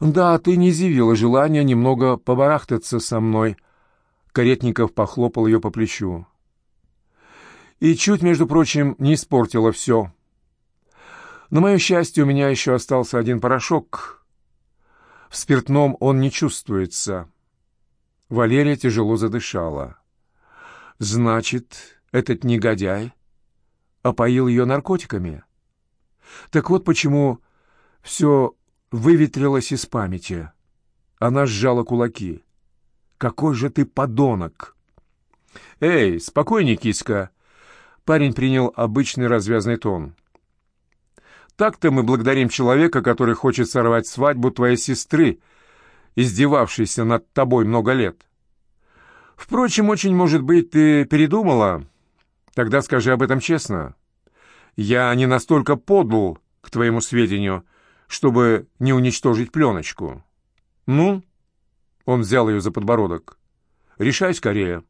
«Да, ты не изъявила желания немного побарахтаться со мной». Каретников похлопал ее по плечу. «И чуть, между прочим, не испортила все. На мое счастье, у меня еще остался один порошок. В спиртном он не чувствуется». Валерия тяжело задышала. «Значит, этот негодяй опоил ее наркотиками?» Так вот почему все выветрилось из памяти. Она сжала кулаки. «Какой же ты подонок!» «Эй, спокойней, киска!» Парень принял обычный развязный тон. «Так-то мы благодарим человека, который хочет сорвать свадьбу твоей сестры, издевавшейся над тобой много лет. Впрочем, очень может быть, ты передумала? Тогда скажи об этом честно. Я не настолько подл, к твоему сведению, чтобы не уничтожить пленочку. Ну?» Он взял ее за подбородок. «Решай скорее.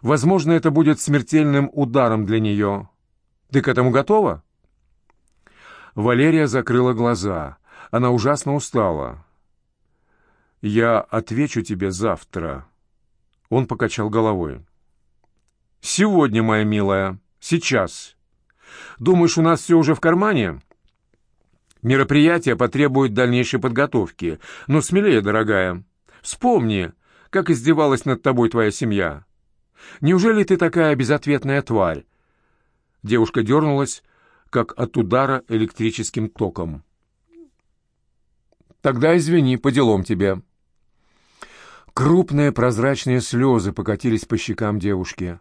Возможно, это будет смертельным ударом для нее. Ты к этому готова?» Валерия закрыла глаза. Она ужасно устала. «Я отвечу тебе завтра». Он покачал головой. «Сегодня, моя милая, сейчас. Думаешь, у нас все уже в кармане?» Мероприятие потребует дальнейшей подготовки. Но смелее, дорогая. Вспомни, как издевалась над тобой твоя семья. Неужели ты такая безответная тварь?» Девушка дернулась, как от удара электрическим током. «Тогда извини, по делам тебе». Крупные прозрачные слезы покатились по щекам девушки.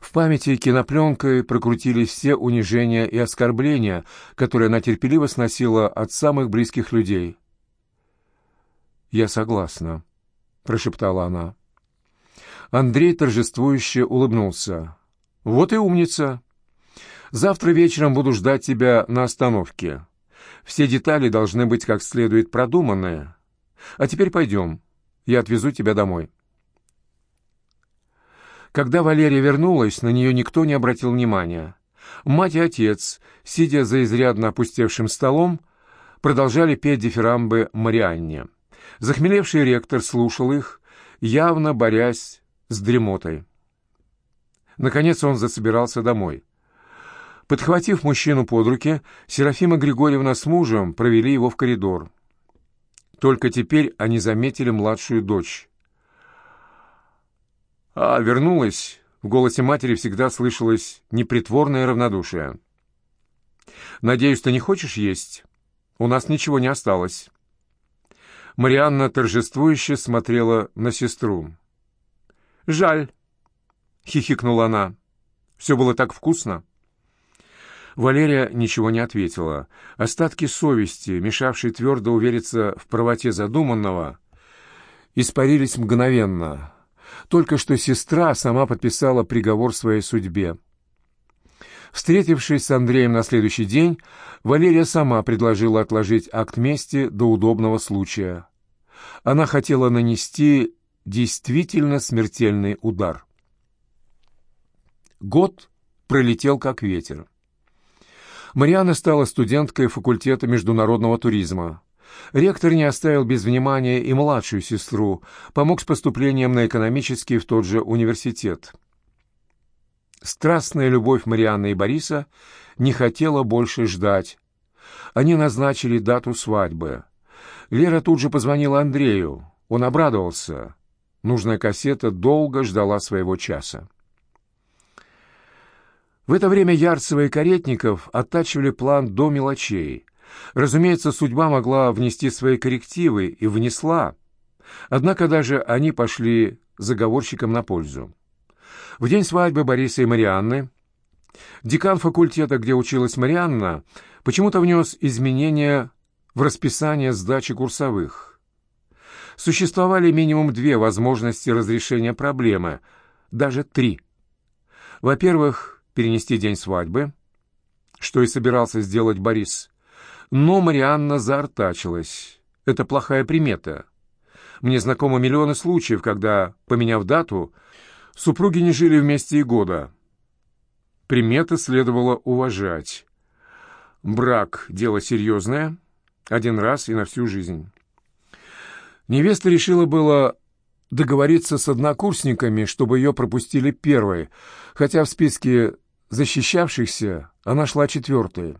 В памяти кинопленкой прокрутились все унижения и оскорбления, которые она терпеливо сносила от самых близких людей. «Я согласна», — прошептала она. Андрей торжествующе улыбнулся. «Вот и умница. Завтра вечером буду ждать тебя на остановке. Все детали должны быть как следует продуманные. А теперь пойдем, я отвезу тебя домой». Когда Валерия вернулась, на нее никто не обратил внимания. Мать и отец, сидя за изрядно опустевшим столом, продолжали петь дифирамбы Марианне. Захмелевший ректор слушал их, явно борясь с дремотой. Наконец он засобирался домой. Подхватив мужчину под руки, Серафима Григорьевна с мужем провели его в коридор. Только теперь они заметили младшую дочь. А вернулась, в голосе матери всегда слышалось непритворное равнодушие. «Надеюсь, ты не хочешь есть? У нас ничего не осталось». Марианна торжествующе смотрела на сестру. «Жаль», — хихикнула она. «Все было так вкусно». Валерия ничего не ответила. Остатки совести, мешавшие твердо увериться в правоте задуманного, испарились мгновенно. Только что сестра сама подписала приговор своей судьбе. Встретившись с Андреем на следующий день, Валерия сама предложила отложить акт мести до удобного случая. Она хотела нанести действительно смертельный удар. Год пролетел как ветер. Мариана стала студенткой факультета международного туризма. Ректор не оставил без внимания и младшую сестру, помог с поступлением на экономический в тот же университет. Страстная любовь Марианны и Бориса не хотела больше ждать. Они назначили дату свадьбы. Лера тут же позвонила Андрею. Он обрадовался. Нужная кассета долго ждала своего часа. В это время Ярцева и Каретников оттачивали план до мелочей. Разумеется, судьба могла внести свои коррективы и внесла. Однако даже они пошли заговорщикам на пользу. В день свадьбы Бориса и Марианны декан факультета, где училась Марианна, почему-то внес изменения в расписание сдачи курсовых. Существовали минимум две возможности разрешения проблемы, даже три. Во-первых, перенести день свадьбы, что и собирался сделать Борис. Но Марианна заортачилась. Это плохая примета. Мне знакомы миллионы случаев, когда, поменяв дату, супруги не жили вместе и года. Приметы следовало уважать. Брак — дело серьезное, Один раз и на всю жизнь. Невеста решила было договориться с однокурсниками, чтобы ее пропустили первой, хотя в списке защищавшихся она шла четвертой.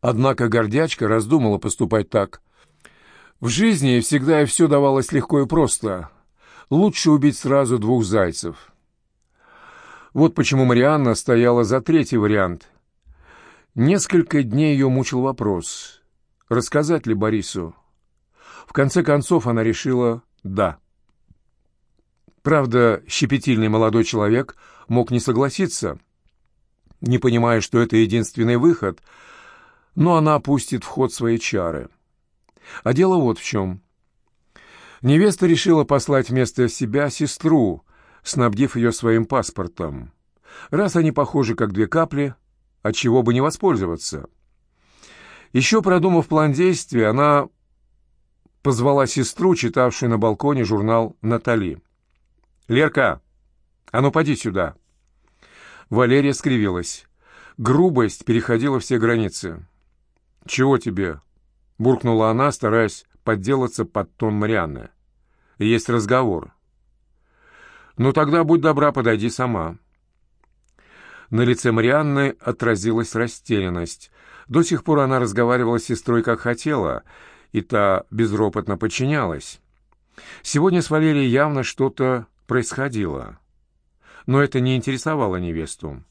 Однако гордячка раздумала поступать так. В жизни всегда и все давалось легко и просто. Лучше убить сразу двух зайцев. Вот почему Марианна стояла за третий вариант. Несколько дней ее мучил вопрос, рассказать ли Борису. В конце концов она решила «да». Правда, щепетильный молодой человек мог не согласиться, не понимая, что это единственный выход, но она опустит в ход свои чары. А дело вот в чем. Невеста решила послать вместо себя сестру, снабдив ее своим паспортом. Раз они похожи как две капли, от чего бы не воспользоваться. Еще продумав план действия, она позвала сестру, читавшую на балконе журнал «Натали». «Лерка, а ну поди сюда!» Валерия скривилась. Грубость переходила все границы. «Чего тебе?» — буркнула она, стараясь подделаться под тон Марианны. «Есть разговор». «Ну тогда, будь добра, подойди сама». На лице Марианны отразилась растерянность. До сих пор она разговаривала с сестрой как хотела, и та безропотно подчинялась. Сегодня с Валерией явно что-то происходило. Но это не интересовало невесту.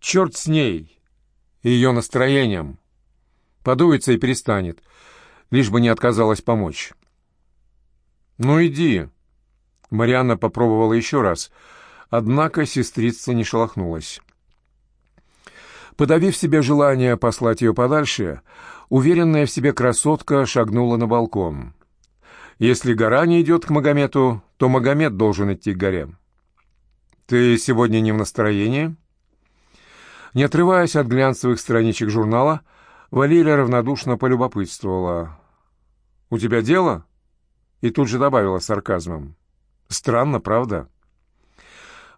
Черт с ней и ее настроением. Подуется и перестанет, лишь бы не отказалась помочь. «Ну иди», Марианна попробовала еще раз, однако сестрица не шелохнулась. Подавив себе желание послать ее подальше, уверенная в себе красотка шагнула на балкон. Если гора не идет к Магомету, то Магомед должен идти к горе. «Ты сегодня не в настроении?» Не отрываясь от глянцевых страничек журнала, Валерия равнодушно полюбопытствовала. «У тебя дело?» И тут же добавила сарказмом. Странно, правда?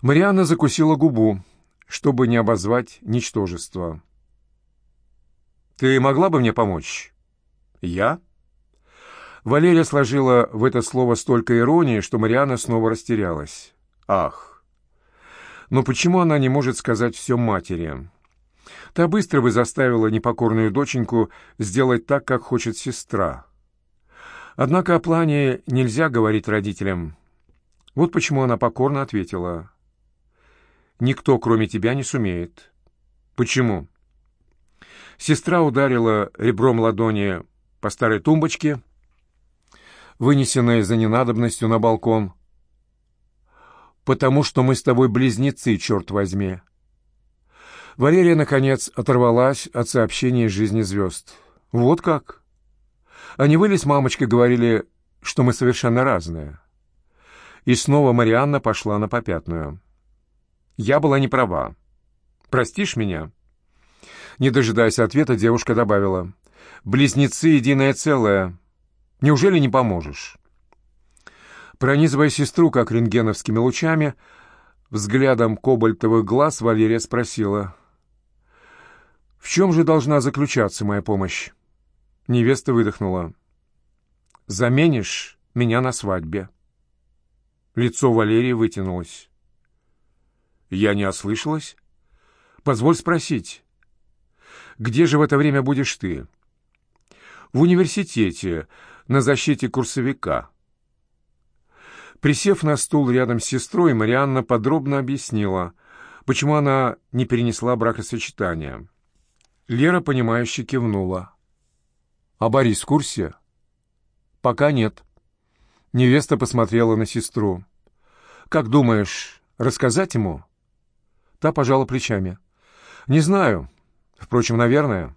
Марианна закусила губу, чтобы не обозвать ничтожество. «Ты могла бы мне помочь?» «Я?» Валерия сложила в это слово столько иронии, что Марианна снова растерялась. «Ах! Но почему она не может сказать все матери?» Та быстро бы заставила непокорную доченьку сделать так, как хочет сестра. Однако о плане нельзя говорить родителям. Вот почему она покорно ответила. «Никто, кроме тебя, не сумеет». «Почему?» Сестра ударила ребром ладони по старой тумбочке, вынесенной за ненадобностью на балкон. «Потому что мы с тобой близнецы, черт возьми!» Валерия, наконец, оторвалась от сообщений жизни звезд. «Вот как?» Они были с мамочкой, говорили, что мы совершенно разные. И снова Марианна пошла на попятную. «Я была не права. Простишь меня?» Не дожидаясь ответа, девушка добавила. «Близнецы — единое целое. Неужели не поможешь?» Пронизывая сестру, как рентгеновскими лучами, взглядом кобальтовых глаз Валерия спросила. «В чем же должна заключаться моя помощь?» Невеста выдохнула. «Заменишь меня на свадьбе». Лицо Валерии вытянулось. «Я не ослышалась? Позволь спросить, где же в это время будешь ты?» «В университете, на защите курсовика». Присев на стул рядом с сестрой, Марианна подробно объяснила, почему она не перенесла бракосочетания. Лера, понимающе кивнула. «А Борис в курсе?» «Пока нет». Невеста посмотрела на сестру. «Как думаешь, рассказать ему?» Та пожала плечами. «Не знаю. Впрочем, наверное».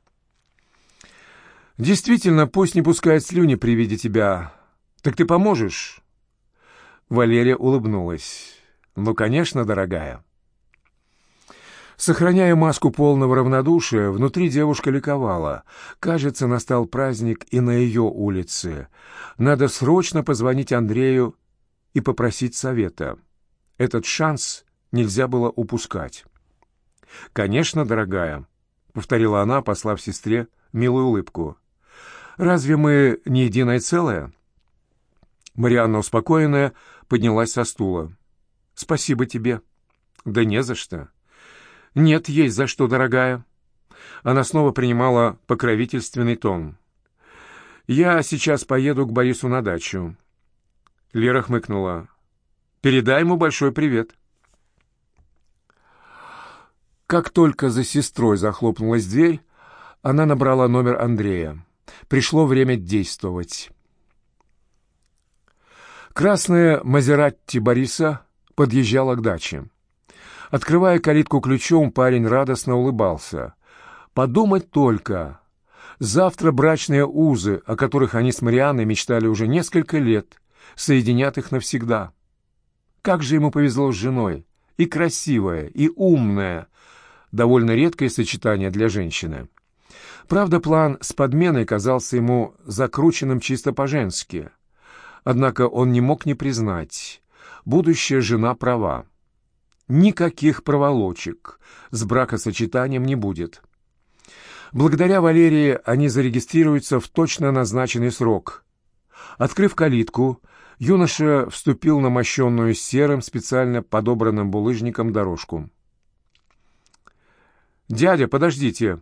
«Действительно, пусть не пускает слюни при виде тебя. Так ты поможешь?» Валерия улыбнулась. «Ну, конечно, дорогая». Сохраняя маску полного равнодушия, внутри девушка ликовала. Кажется, настал праздник и на ее улице. Надо срочно позвонить Андрею и попросить совета. Этот шанс нельзя было упускать. «Конечно, дорогая», — повторила она, послав сестре милую улыбку. Разве мы не единое целое?» Марианна, успокоенная, поднялась со стула. «Спасибо тебе». «Да не за что». «Нет, есть за что, дорогая». Она снова принимала покровительственный тон. «Я сейчас поеду к Борису на дачу». Лера хмыкнула. «Передай ему большой привет». Как только за сестрой захлопнулась дверь, она набрала номер Андрея. Пришло время действовать. Красная Мазератти Бориса подъезжала к даче. Открывая калитку ключом, парень радостно улыбался. Подумать только! Завтра брачные узы, о которых они с Марианной мечтали уже несколько лет, соединят их навсегда. Как же ему повезло с женой! И красивая, и умная. Довольно редкое сочетание для женщины. Правда, план с подменой казался ему закрученным чисто по-женски. Однако он не мог не признать. Будущая жена права. Никаких проволочек с бракосочетанием не будет. Благодаря Валерии они зарегистрируются в точно назначенный срок. Открыв калитку, юноша вступил на мощенную серым, специально подобранным булыжником дорожку. «Дядя, подождите!»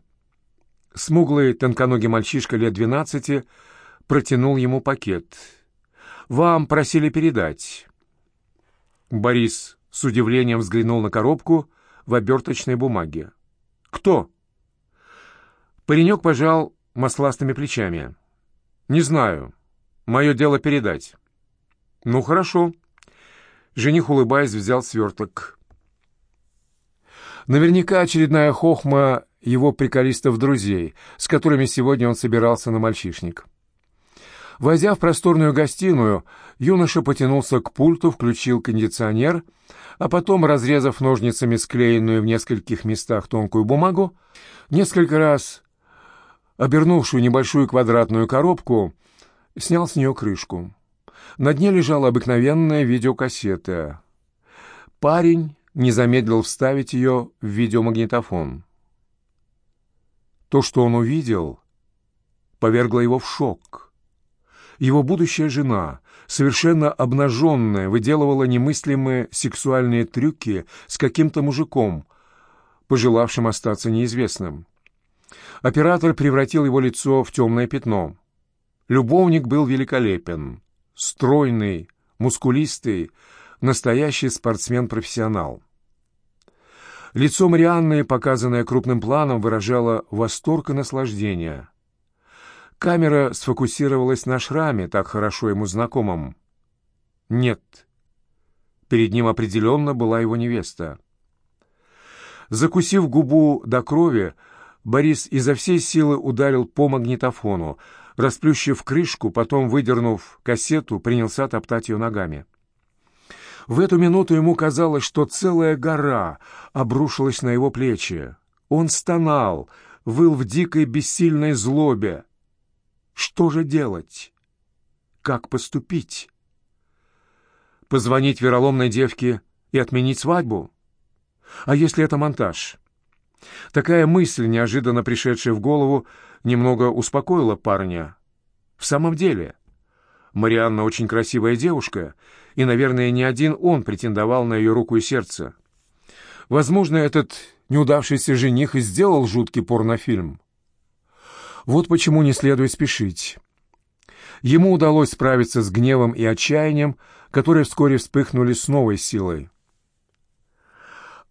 Смуглый, тонконогий мальчишка лет двенадцати протянул ему пакет. «Вам просили передать». Борис с удивлением взглянул на коробку в оберточной бумаге. «Кто?» Паренек пожал масластыми плечами. «Не знаю. Мое дело передать». «Ну, хорошо». Жених, улыбаясь, взял сверток. Наверняка очередная хохма его приколистов-друзей, с которыми сегодня он собирался на мальчишник. Войдя в просторную гостиную, юноша потянулся к пульту, включил кондиционер, а потом, разрезав ножницами склеенную в нескольких местах тонкую бумагу, несколько раз обернувшую небольшую квадратную коробку, снял с нее крышку. На дне лежала обыкновенная видеокассета. Парень не замедлил вставить ее в видеомагнитофон. То, что он увидел, повергло его в шок. Его будущая жена, совершенно обнаженная, выделывала немыслимые сексуальные трюки с каким-то мужиком, пожелавшим остаться неизвестным. Оператор превратил его лицо в темное пятно. Любовник был великолепен, стройный, мускулистый, настоящий спортсмен-профессионал. Лицо Марианны, показанное крупным планом, выражало восторг и наслаждение. Камера сфокусировалась на шраме, так хорошо ему знакомом. Нет. Перед ним определенно была его невеста. Закусив губу до крови, Борис изо всей силы ударил по магнитофону, расплющив крышку, потом, выдернув кассету, принялся топтать ее ногами. В эту минуту ему казалось, что целая гора обрушилась на его плечи. Он стонал, выл в дикой бессильной злобе. Что же делать? Как поступить? Позвонить вероломной девке и отменить свадьбу? А если это монтаж? Такая мысль, неожиданно пришедшая в голову, немного успокоила парня. В самом деле, Марианна очень красивая девушка — и, наверное, не один он претендовал на ее руку и сердце. Возможно, этот неудавшийся жених и сделал жуткий порнофильм. Вот почему не следует спешить. Ему удалось справиться с гневом и отчаянием, которые вскоре вспыхнули с новой силой.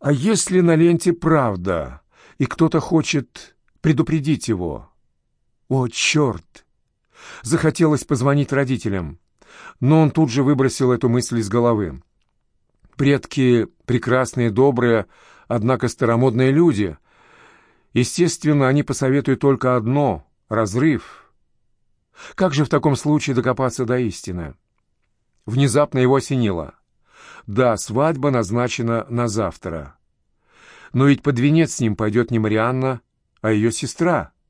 А если на ленте правда, и кто-то хочет предупредить его? О, черт! Захотелось позвонить родителям но он тут же выбросил эту мысль из головы. Предки прекрасные, добрые, однако старомодные люди. Естественно, они посоветуют только одно — разрыв. Как же в таком случае докопаться до истины? Внезапно его осенило. Да, свадьба назначена на завтра. Но ведь под венец с ним пойдет не Марианна, а ее сестра —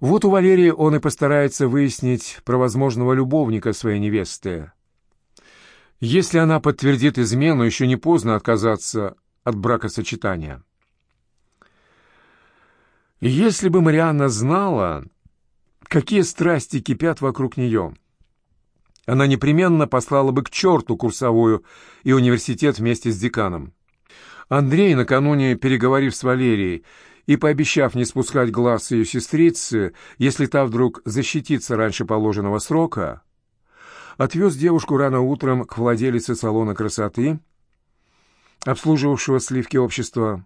вот у Валерии он и постарается выяснить про возможного любовника своей невесты. Если она подтвердит измену, еще не поздно отказаться от бракосочетания. Если бы Марианна знала, какие страсти кипят вокруг нее. Она непременно послала бы к черту курсовую и университет вместе с деканом. Андрей, накануне переговорив с Валерией и пообещав не спускать глаз ее сестрицы, если та вдруг защитится раньше положенного срока, отвез девушку рано утром к владелице салона красоты, обслуживавшего сливки общества,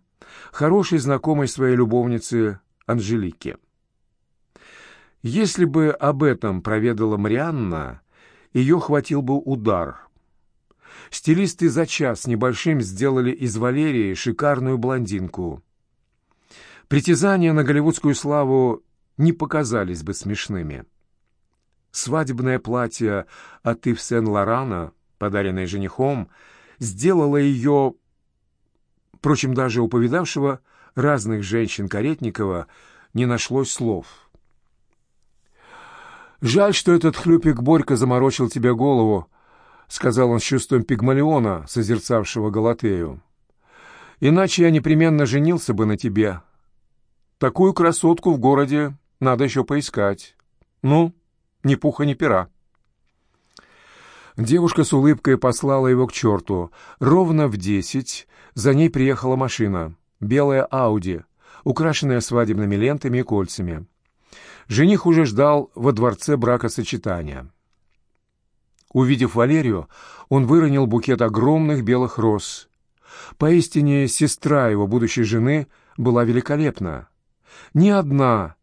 хорошей знакомой своей любовницы Анжелике. Если бы об этом проведала Марианна, ее хватил бы удар. Стилисты за час небольшим сделали из Валерии шикарную блондинку. Притязания на голливудскую славу не показались бы смешными. Свадебное платье от Ив Сен-Лорана, подаренное женихом, сделало ее, впрочем, даже у повидавшего разных женщин Каретникова, не нашлось слов. «Жаль, что этот хлюпик Борька заморочил тебе голову», — сказал он с чувством пигмалиона, созерцавшего Галатею. «Иначе я непременно женился бы на тебе. Такую красотку в городе надо еще поискать. Ну, ни пуха, ни пера». Девушка с улыбкой послала его к черту. Ровно в десять за ней приехала машина. Белая Ауди, украшенная свадебными лентами и кольцами. Жених уже ждал во дворце бракосочетания. Увидев Валерию, он выронил букет огромных белых роз. Поистине, сестра его будущей жены была великолепна. Ни одна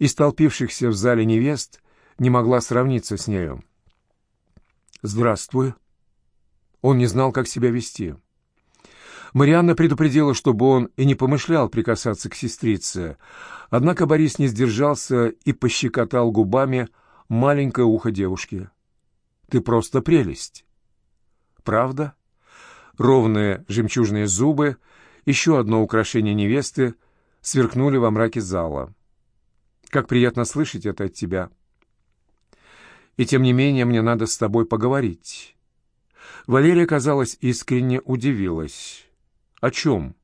из толпившихся в зале невест не могла сравниться с нею. «Здравствуй». Он не знал, как себя вести. Марианна предупредила, чтобы он и не помышлял прикасаться к сестрице, однако Борис не сдержался и пощекотал губами маленькое ухо девушки. «Ты просто прелесть!» «Правда?» Ровные жемчужные зубы, еще одно украшение невесты, сверкнули во мраке зала. «Как приятно слышать это от тебя!» «И тем не менее мне надо с тобой поговорить». Валерия, казалось, искренне удивилась. «О чем?»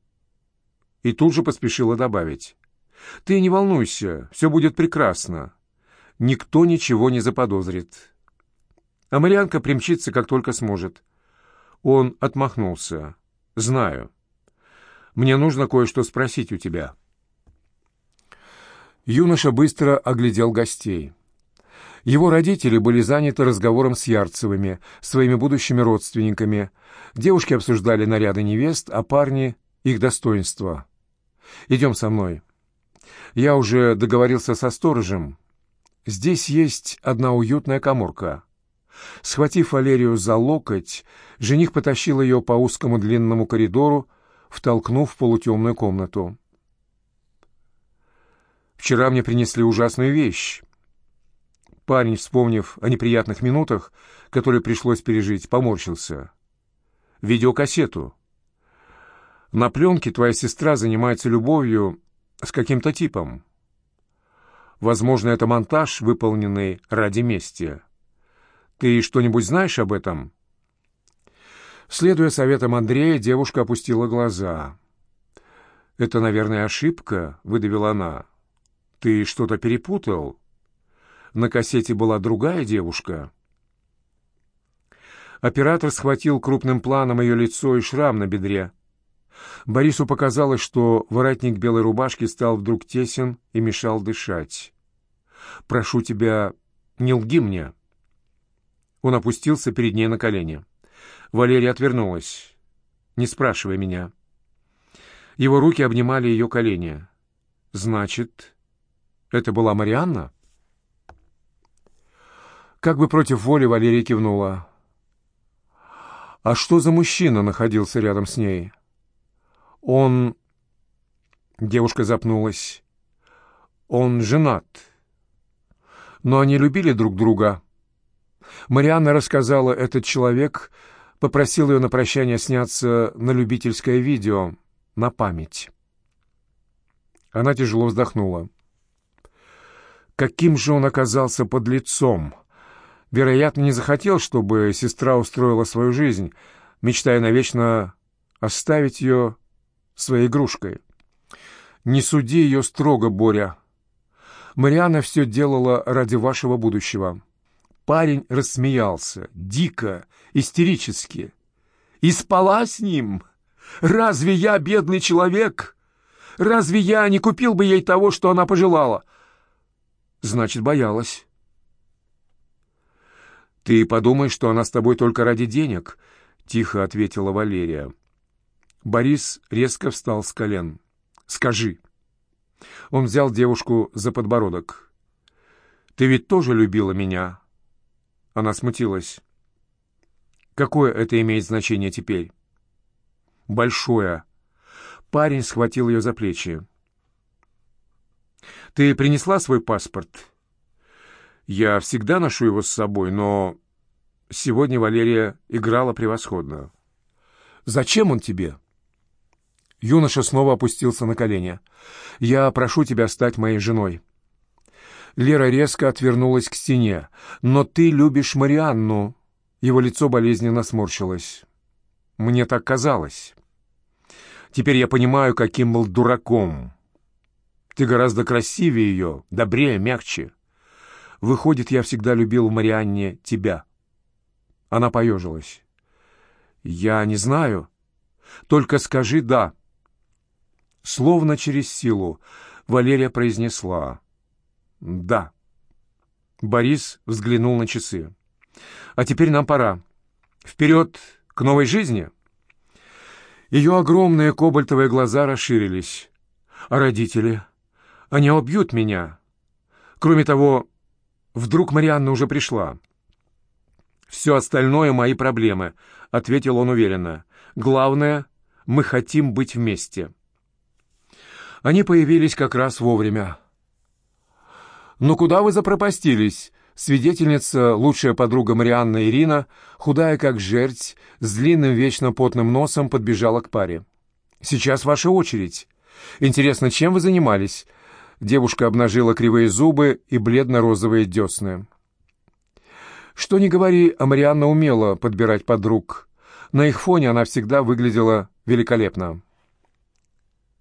И тут же поспешила добавить. «Ты не волнуйся, все будет прекрасно. Никто ничего не заподозрит. А Марианка примчится, как только сможет». Он отмахнулся. «Знаю. Мне нужно кое-что спросить у тебя». Юноша быстро оглядел гостей. Его родители были заняты разговором с Ярцевыми, своими будущими родственниками. Девушки обсуждали наряды невест, а парни — их достоинства. «Идем со мной. Я уже договорился со сторожем. Здесь есть одна уютная коморка». Схватив Валерию за локоть, жених потащил ее по узкому длинному коридору, втолкнув в полутемную комнату. «Вчера мне принесли ужасную вещь. Парень, вспомнив о неприятных минутах, которые пришлось пережить, поморщился. «Видеокассету. На пленке твоя сестра занимается любовью с каким-то типом. Возможно, это монтаж, выполненный ради мести. Ты что-нибудь знаешь об этом?» Следуя советам Андрея, девушка опустила глаза. «Это, наверное, ошибка», — выдавила она. «Ты что-то перепутал?» На кассете была другая девушка. Оператор схватил крупным планом ее лицо и шрам на бедре. Борису показалось, что воротник белой рубашки стал вдруг тесен и мешал дышать. «Прошу тебя, не лги мне». Он опустился перед ней на колени. Валерия отвернулась. «Не спрашивай меня». Его руки обнимали ее колени. «Значит, это была Марианна?» Как бы против воли Валерия кивнула. «А что за мужчина находился рядом с ней?» «Он...» Девушка запнулась. «Он женат. Но они любили друг друга». Марианна рассказала, этот человек попросил ее на прощание сняться на любительское видео, на память. Она тяжело вздохнула. Каким же он оказался под лицом? Вероятно, не захотел, чтобы сестра устроила свою жизнь, мечтая навечно оставить ее своей игрушкой. «Не суди ее строго, Боря. Мариана все делала ради вашего будущего. Парень рассмеялся, дико, истерически. И спала с ним? Разве я бедный человек? Разве я не купил бы ей того, что она пожелала? Значит, боялась. «Ты подумай, что она с тобой только ради денег», — тихо ответила Валерия. Борис резко встал с колен. «Скажи». Он взял девушку за подбородок. «Ты ведь тоже любила меня?» Она смутилась. «Какое это имеет значение теперь?» «Большое». Парень схватил ее за плечи. «Ты принесла свой паспорт?» «Я всегда ношу его с собой, но сегодня Валерия играла превосходно». «Зачем он тебе?» Юноша снова опустился на колени. «Я прошу тебя стать моей женой». Лера резко отвернулась к стене. «Но ты любишь Марианну». Его лицо болезненно сморщилось. «Мне так казалось. Теперь я понимаю, каким был дураком. Ты гораздо красивее ее, добрее, мягче. Выходит, я всегда любил в Марианне тебя». Она поежилась. «Я не знаю. Только скажи «да». Словно через силу Валерия произнесла «Да». Борис взглянул на часы. «А теперь нам пора. Вперед к новой жизни!» Ее огромные кобальтовые глаза расширились. «А родители? Они убьют меня!» Кроме того, вдруг Марианна уже пришла. «Все остальное — мои проблемы», — ответил он уверенно. «Главное, мы хотим быть вместе». Они появились как раз вовремя. «Ну куда вы запропастились?» Свидетельница, лучшая подруга Марианна Ирина, худая как жерть, с длинным вечно потным носом подбежала к паре. «Сейчас ваша очередь. Интересно, чем вы занимались?» Девушка обнажила кривые зубы и бледно-розовые десны. Что ни говори, а Марианна умела подбирать подруг. На их фоне она всегда выглядела великолепно.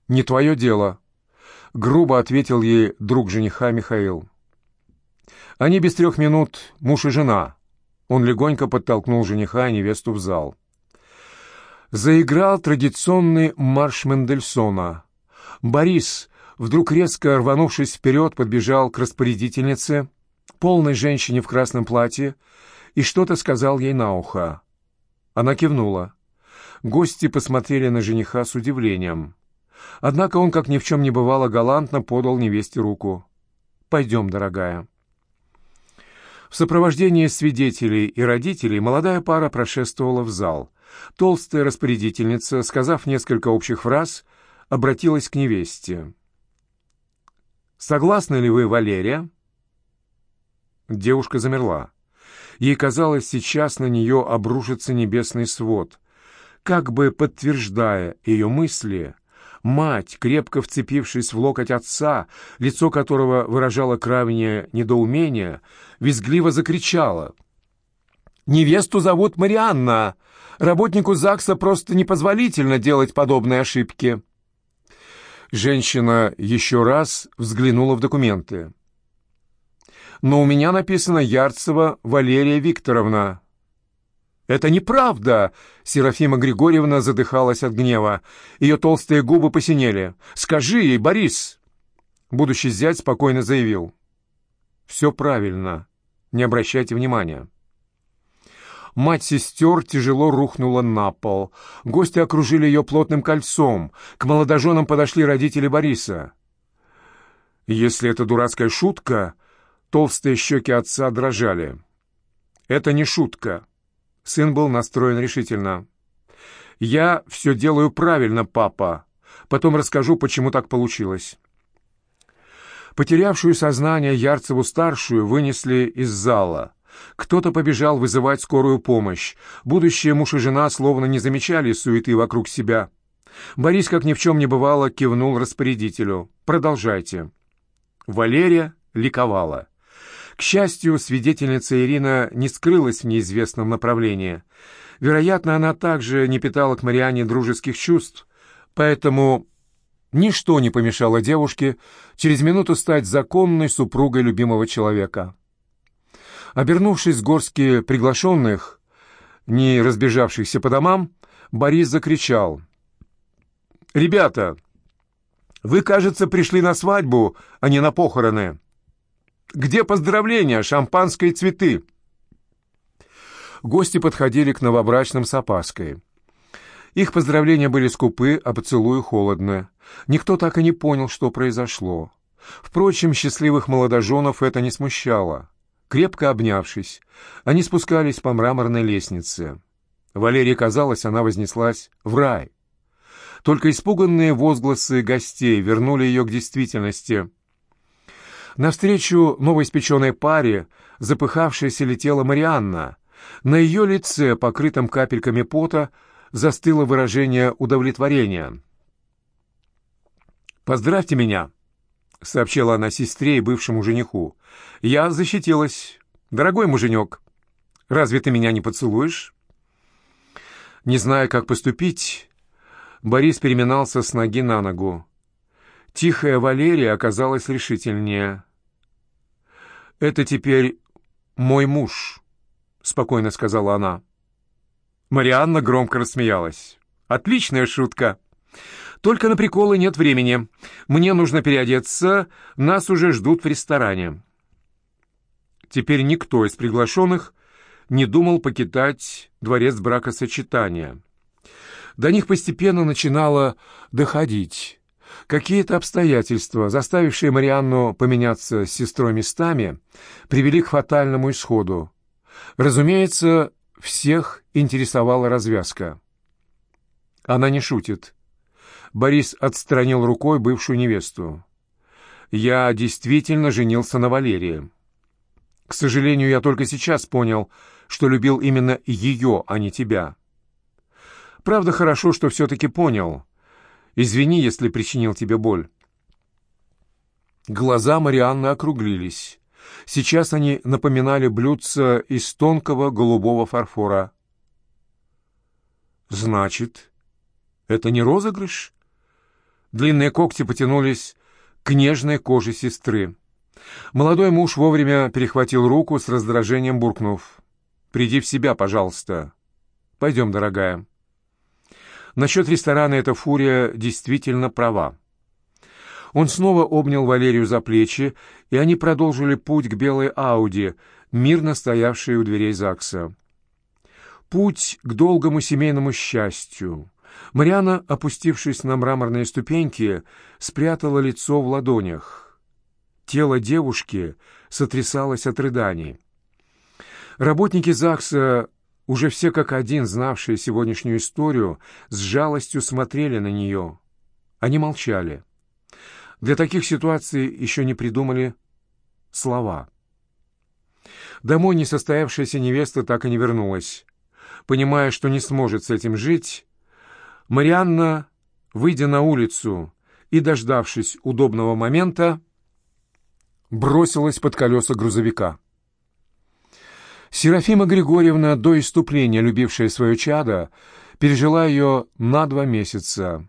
«Не твое дело», — грубо ответил ей друг жениха Михаил. Они без трех минут муж и жена. Он легонько подтолкнул жениха и невесту в зал. Заиграл традиционный марш Мендельсона. Борис, вдруг резко рванувшись вперед, подбежал к распорядительнице, полной женщине в красном платье, и что-то сказал ей на ухо. Она кивнула. Гости посмотрели на жениха с удивлением. Однако он, как ни в чем не бывало, галантно подал невесте руку. «Пойдем, дорогая». В сопровождении свидетелей и родителей молодая пара прошествовала в зал. Толстая распорядительница, сказав несколько общих фраз, обратилась к невесте. «Согласны ли вы, Валерия?» Девушка замерла. Ей казалось, сейчас на нее обрушится небесный свод. Как бы подтверждая ее мысли, Мать, крепко вцепившись в локоть отца, лицо которого выражало крайнее недоумение, визгливо закричала. «Невесту зовут Марианна! Работнику ЗАГСа просто непозволительно делать подобные ошибки!» Женщина еще раз взглянула в документы. «Но у меня написано Ярцева Валерия Викторовна». «Это неправда!» — Серафима Григорьевна задыхалась от гнева. Ее толстые губы посинели. «Скажи ей, Борис!» Будущий зять спокойно заявил. «Все правильно. Не обращайте внимания». Мать сестер тяжело рухнула на пол. Гости окружили ее плотным кольцом. К молодоженам подошли родители Бориса. Если это дурацкая шутка, толстые щеки отца дрожали. «Это не шутка. Сын был настроен решительно. «Я все делаю правильно, папа. Потом расскажу, почему так получилось». Потерявшую сознание Ярцеву-старшую вынесли из зала. Кто-то побежал вызывать скорую помощь. Будущие муж и жена словно не замечали суеты вокруг себя. Борис, как ни в чем не бывало, кивнул распорядителю. «Продолжайте». Валерия ликовала. К счастью, свидетельница Ирина не скрылась в неизвестном направлении. Вероятно, она также не питала к Мариане дружеских чувств, поэтому Ничто не помешало девушке через минуту стать законной супругой любимого человека. Обернувшись горстки приглашенных, не разбежавшихся по домам, Борис закричал. «Ребята, вы, кажется, пришли на свадьбу, а не на похороны. Где поздравления, шампанское и цветы?» Гости подходили к новобрачным с опаской. Их поздравления были скупы, а поцелуи холодны. Никто так и не понял, что произошло. Впрочем, счастливых молодоженов это не смущало. Крепко обнявшись, они спускались по мраморной лестнице. Валерии казалось, она вознеслась в рай. Только испуганные возгласы гостей вернули ее к действительности. Навстречу новоиспеченной паре запыхавшаяся летела Марианна. На ее лице, покрытом капельками пота, застыло выражение удовлетворения. «Поздравьте меня!» — сообщила она сестре и бывшему жениху. «Я защитилась. Дорогой муженек, разве ты меня не поцелуешь?» Не зная, как поступить, Борис переминался с ноги на ногу. Тихая Валерия оказалась решительнее. «Это теперь мой муж», — спокойно сказала она. Марианна громко рассмеялась. «Отличная шутка!» «Только на приколы нет времени. Мне нужно переодеться, нас уже ждут в ресторане». Теперь никто из приглашенных не думал покидать дворец бракосочетания. До них постепенно начинало доходить. Какие-то обстоятельства, заставившие Марианну поменяться с сестрой местами, привели к фатальному исходу. Разумеется, всех интересовала развязка. Она не шутит. Борис отстранил рукой бывшую невесту. «Я действительно женился на Валерии. К сожалению, я только сейчас понял, что любил именно ее, а не тебя. Правда, хорошо, что все-таки понял. Извини, если причинил тебе боль». Глаза Марианны округлились. Сейчас они напоминали блюдца из тонкого голубого фарфора. «Значит, это не розыгрыш?» Длинные когти потянулись к нежной коже сестры. Молодой муж вовремя перехватил руку с раздражением, буркнув. «Приди в себя, пожалуйста. Пойдем, дорогая». Насчет ресторана эта фурия действительно права. Он снова обнял Валерию за плечи, и они продолжили путь к белой Ауди, мирно стоявшей у дверей ЗАГСа. Путь к долгому семейному счастью. Мариана, опустившись на мраморные ступеньки, спрятала лицо в ладонях. Тело девушки сотрясалось от рыданий. Работники ЗАГСа, уже все как один знавшие сегодняшнюю историю, с жалостью смотрели на нее. Они молчали. Для таких ситуаций еще не придумали слова. Домой несостоявшаяся невеста так и не вернулась. Понимая, что не сможет с этим жить, Марианна, выйдя на улицу и дождавшись удобного момента, бросилась под колеса грузовика. Серафима Григорьевна, до иступления любившая свое чадо, пережила ее на два месяца.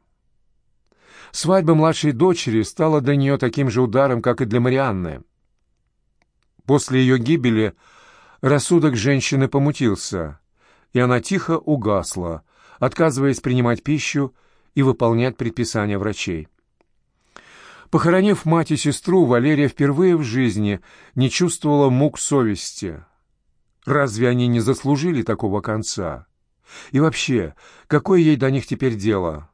Свадьба младшей дочери стала для нее таким же ударом, как и для Марианны. После ее гибели рассудок женщины помутился, и она тихо угасла, отказываясь принимать пищу и выполнять предписания врачей. Похоронив мать и сестру, Валерия впервые в жизни не чувствовала мук совести. Разве они не заслужили такого конца? И вообще, какое ей до них теперь дело?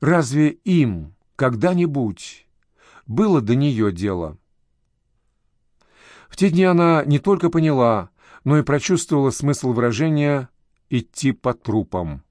Разве им когда-нибудь было до нее дело? В те дни она не только поняла, но и прочувствовала смысл выражения «идти по трупам».